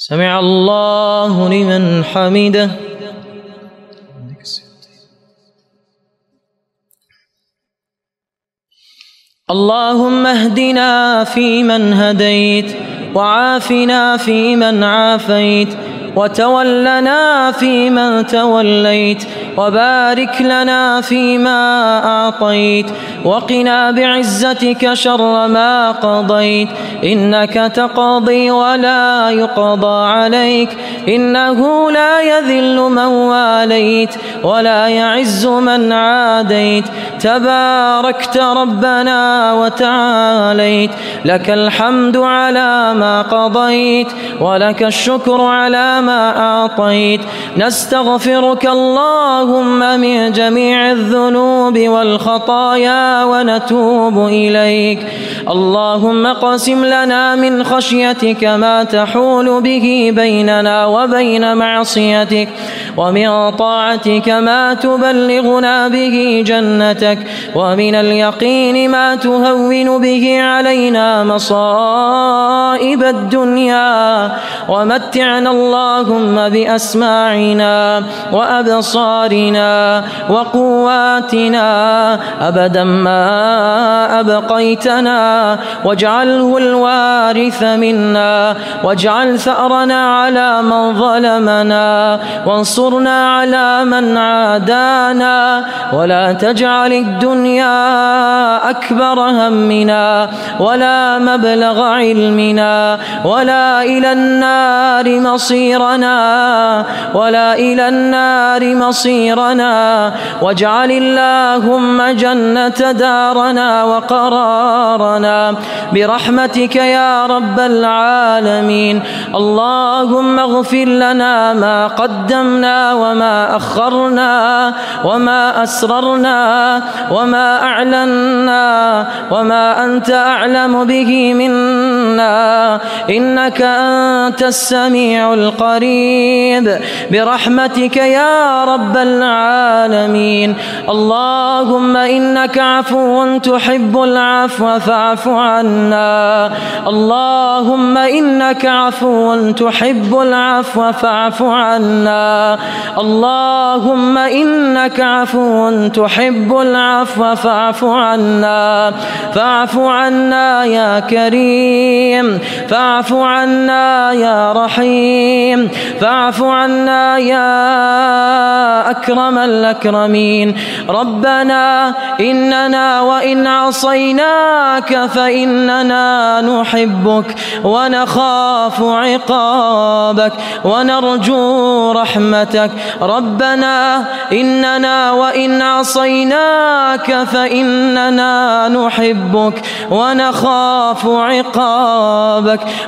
سمع الله لمن حمده. اللهم اهدنا فيمن هديت وعافنا فيمن عافيت وتولنا فيمن توليت وبارك لنا فيما أعطيت وقنا بعزتك شر ما قضيت. إنك تقضي ولا يقضى عليك. إنه لا يذل من واليت ولا يعز من عاديت. تباركت ربنا وتعاليت. لك الحمد على ما قضيت ولك الشكر على ما أعطيت. نستغفرك اللهم من جميع الذنوب والخطايا ونتوب إليك. اللهم قسم لنا من خشيتك ما تحول به بيننا وبين معصيتك ومن طاعتك ما تبلغنا به جنتك ومن اليقين ما تهون به علينا مصائب الدنيا. ومتعنا اللهم بأسماعنا وأبصارنا وقواتنا. أبدا ما أبقيتنا واجعله الوارث منا واجعل ثأرنا على من ظلمنا وانصرنا على من عادانا ولا تجعل الدنيا أكبر همنا ولا مبلغ علمنا ولا إلى النار مصيرنا ولا إلى النار مصيرنا واجعل اللهم جنة دارنا وقرارنا برحمتك يا رب العالمين اللهم اغفر لنا ما قدمنا وما أخرنا وما أسررنا وما أعلنا وما أنت أعلم به منا إنك أنت السميع القريب. برحمتك يا رب العالمين. اللهم إنك عفو تحب العفو فاعف عنا. اللهم إنك عفو تحب العفو فاعف عنا. اللهم إنك عفو تحب العفو فاعف عنا. فاعف عنا يا كريم. فاعف عنا يا رحيم. فاعف عنا يا أكرم الأكرمين. ربنا إننا وإن عصيناك فإننا نحبك ونخاف عقابك ونرجو رحمتك. ربنا إننا وإن عصيناك فإننا نحبك ونخاف عقابك.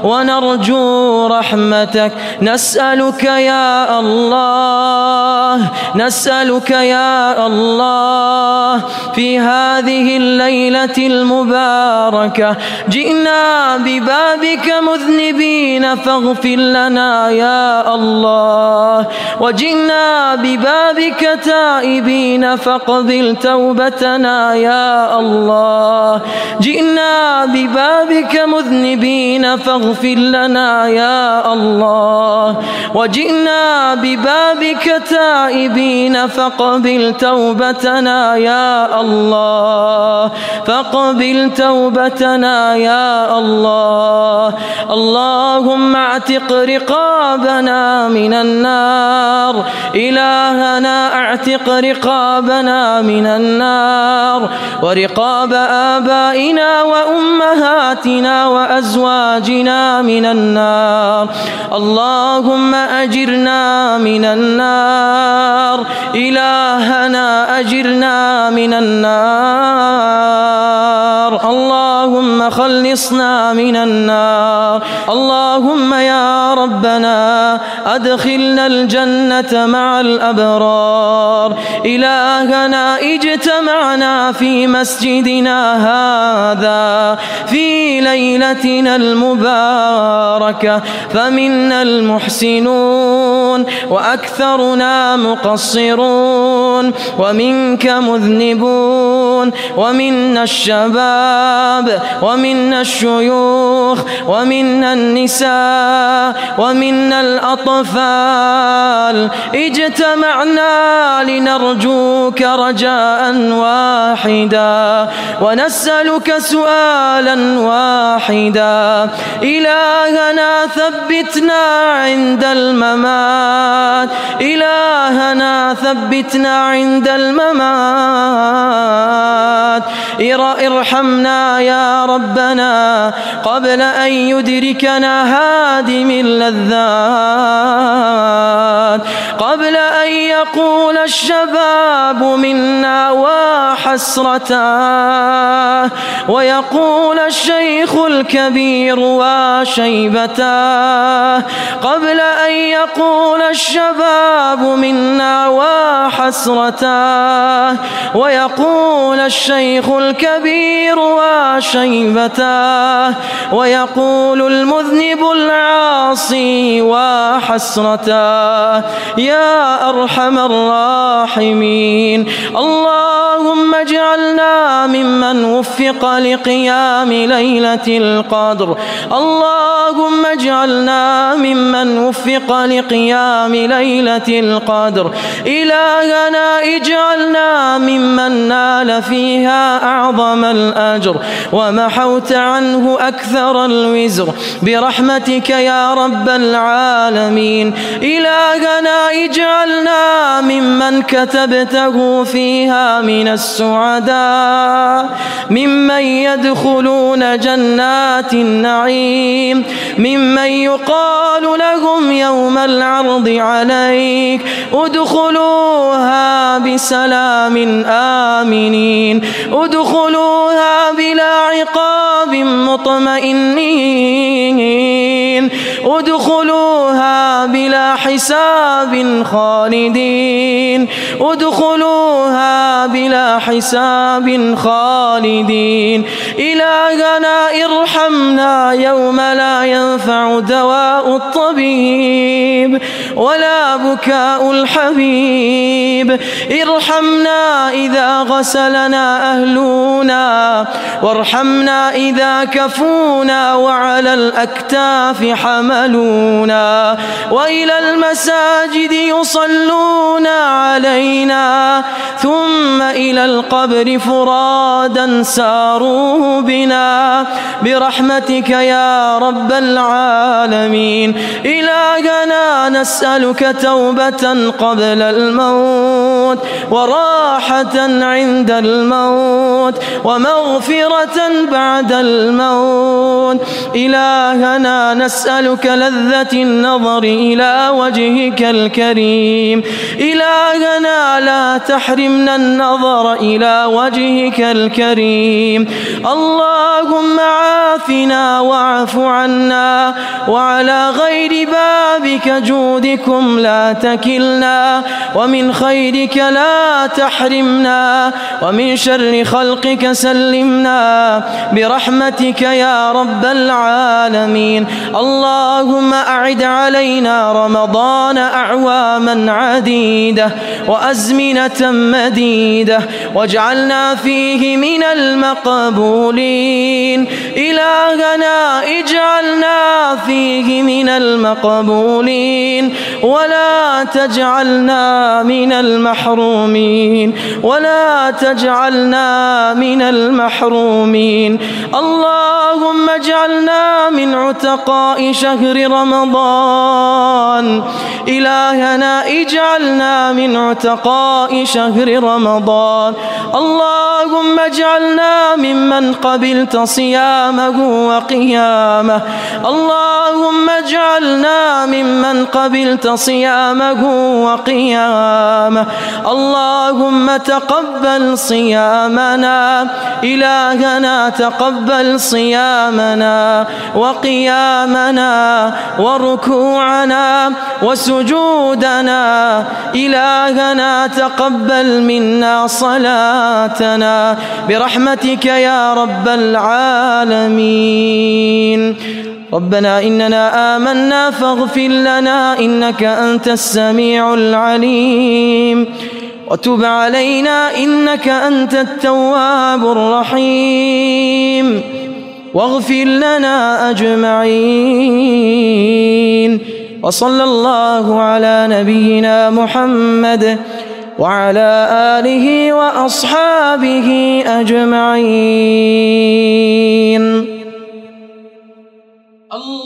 ونرجو رحمتك. نسألك يا الله نسألك يا الله في هذه الليلة المباركة. جئنا ببابك مذنبين فاغفر لنا يا الله. وجئنا ببابك تائبين فاقبل توبتنا يا الله. جئنا ببابك مذنبين فاغفر لنا يا الله. وجئنا ببابك تائبين فاقبل توبتنا يا الله. فاقبل توبتنا يا الله. اللهم اعتق رقابنا من النار. إلهنا اعتق رقابنا من النار. ورقاب آبائنا وأمهاتنا وأزواجنا من النار. اللهم أجرنا من النار. إلهنا أجرنا من النار. اللهم خلصنا من النار. اللهم يا ربنا أدخلنا الجنة مع الأبرار. إلهنا اجتمعنا في مسجدنا هذا في ليلتنا المباركة. فمنا المحسنون وأكثرنا مقصرون. ومنك مذنبون. ومنا الشباب. ومنا الشيوخ ومنا النساء ومنا الأطفال. اجتمعنا لنرجوك رجاء واحدا ونسألك سؤالا واحدا. إلهنا ثبتنا عند الممات. إلهنا ثبتنا عند الممات. ارحمنا يا ربنا قبل أن يدركنا هادم اللذات قبل أن يقول الشباب منا وحسرتا ويقول الشيخ الكبير وشيبتا قبل أن يقول الشباب منا وحسرتا ويقول الشيخ الكبير وشيبتا ويقول المذنب العاصي وحسرتا يا أرحم الراحمين. اللهم اجعلنا ممن وفق لقيام ليلة القدر. اللهم اجعلنا ممن وفق لقيام ليلة القدر. إلهنا اجعلنا ممن نال فيها أعظم الأجر ومحوت عنه أكثر الوزر. برحمتك يا رب العالمين. إلهنا اجعلنا ممن كتبته فيها من السعداء. ممن يدخلون جنات النعيم. ممن يقال لهم يوم العرض عليك. ادخلوها بسلام آمنين. ادخلوها بلا عقاب مطمئنين. ادخلوها بلا حساب خالدين. ادخلوها بلا حساب خالدين. إلهنا ارحمنا يوم لا ينفع دواء الطبيب. ولا بكاء الحبيب. ارحمنا إذا غسلنا أهلنا وارحمنا إذا كفونا وعلى الأكتاف حملونا. وإلى المساجد يصلون علينا ثم إلى القبر فرادا ساروا بنا. برحمتك يا رب العالمين. إلهنا نسألك توبة قبل الموت وراحة عند الموت ومغفرة بعد الموت. إلهنا نسألك لذة النظر إلى وجهك الكريم. إلهنا لا تحرمنا النظر إلى وجهك الكريم. اللهم عافنا واعف عنا وعلى غير بابك جودكم لا تكلنا ومن خيرك لا تحرمنا ومن شر خلقك سلمنا برحمتك يا رب العالمين. اللهم أعد علينا رمضان أعواما عديدة وأزمنة مديدة واجعلنا فيه من المقبولين. إلهنا اجعلنا فيه من المقبولين. ولا تجعلنا من المحرومين. ولا تجعلنا من المحرومين. اللهم اجعلنا من عتقاء شهر رمضان. إلهنا اجعلنا من عتقاء شهر رمضان. اللهم اجعلنا ممن قبلت صيامه وقيامه. اللهم اجعلنا ممن قبلت صيامه وقيامه. اللهم تقبل صيامنا. إلهنا تقبل صيامنا وقيامنا وركوعنا وسجودنا. إلهنا تقبل منا صلاتنا برحمتك يا رب العالمين. ربنا إننا آمنا فاغفر لنا إنك أنت السميع العليم. وتب علينا إنك أنت التواب الرحيم. واغفر لنا أجمعين. وصلى الله على نبينا محمد وعلى آله وأصحابه أجمعين. الله